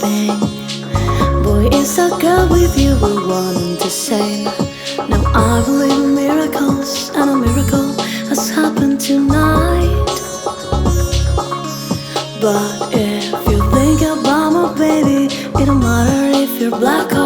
Boy, is a girl with you are one to say? Now I believe in miracles, and a miracle has happened tonight. But if you think about my baby, it don't matter if you're black or